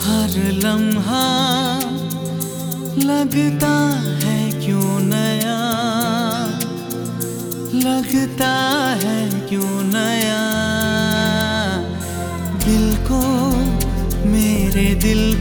हर लम्हा लगता है क्यों नया? लगता है क्यों नया? दिल को मेरे दिल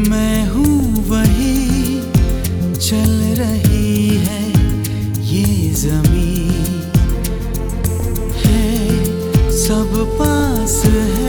मैं हूँ वही चल रही है ये जमी है सब पास है।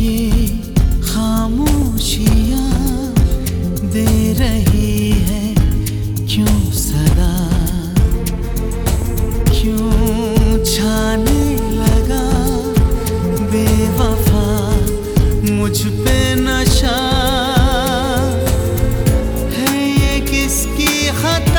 ये दे रही है क्यों सदा? क्यों छाने लगा बेवफा मुझ नशा? है ये किसकी हत